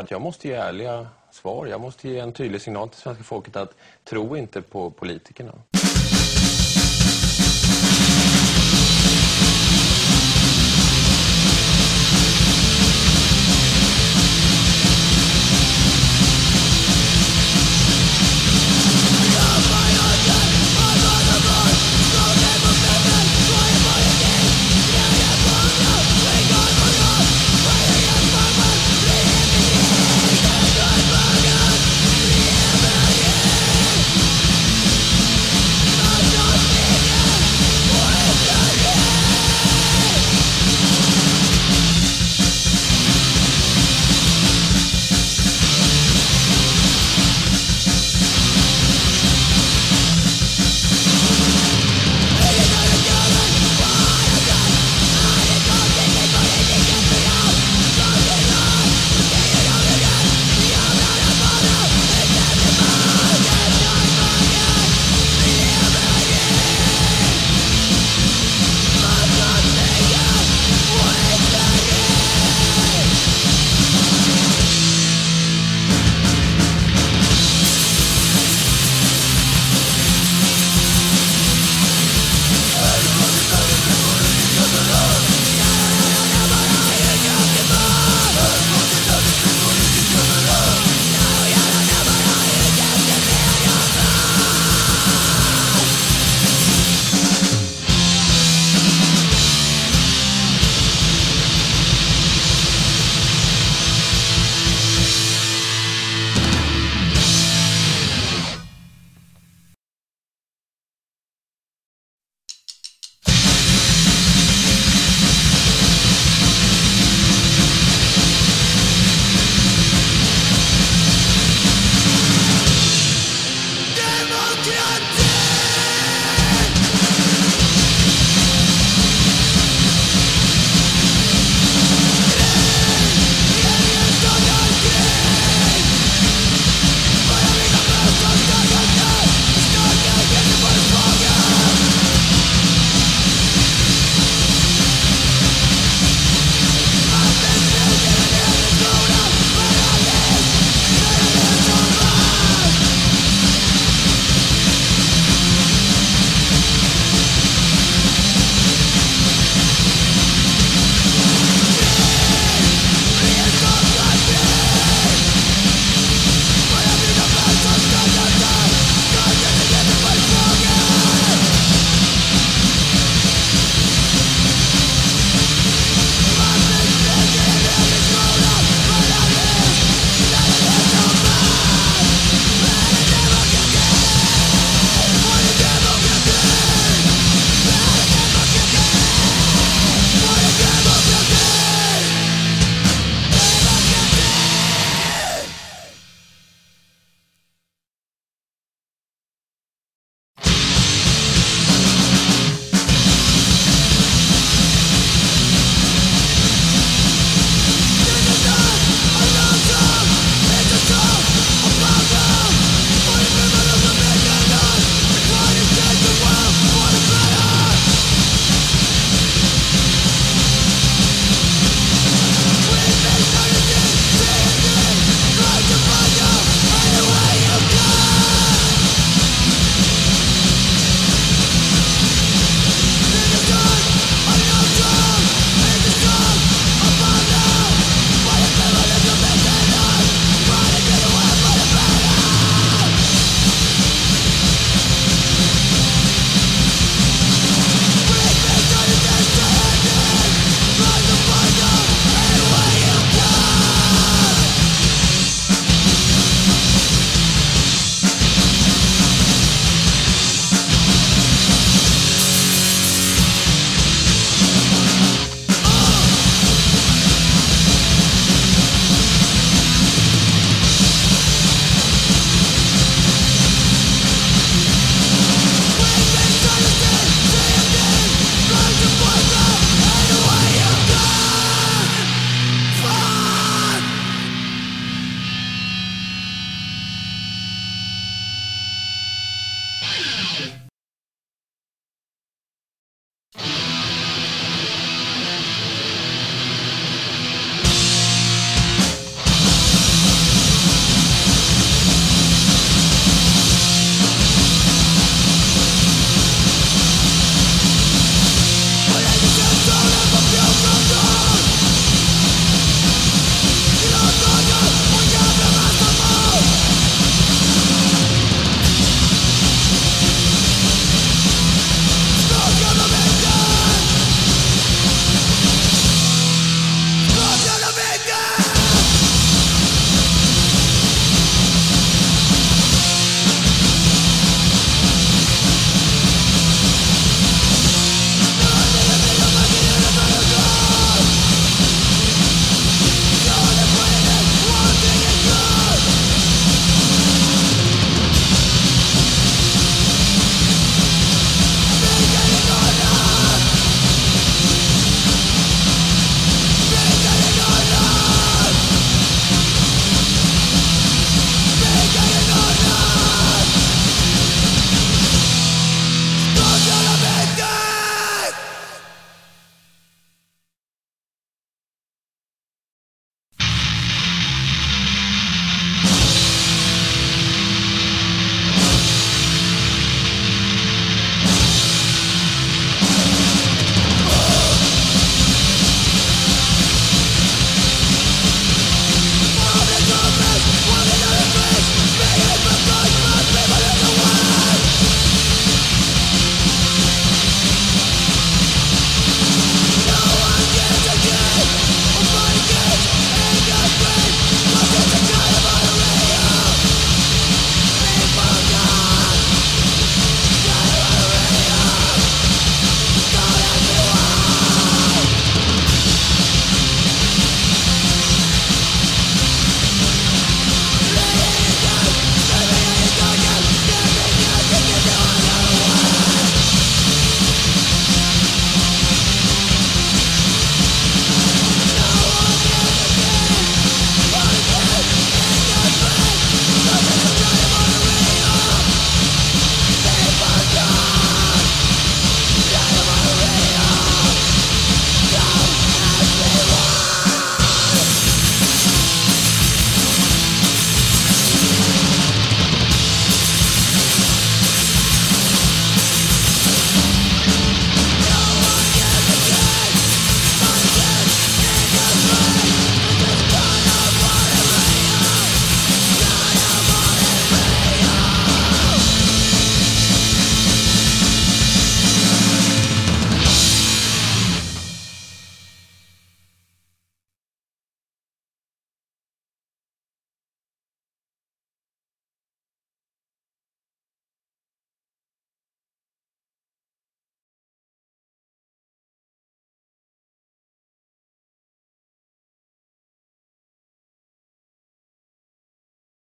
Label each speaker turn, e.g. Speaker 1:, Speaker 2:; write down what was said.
Speaker 1: att jag måste ge ärliga svar. Jag måste ge en tydlig signal till svenska folket att tro inte på politikerna.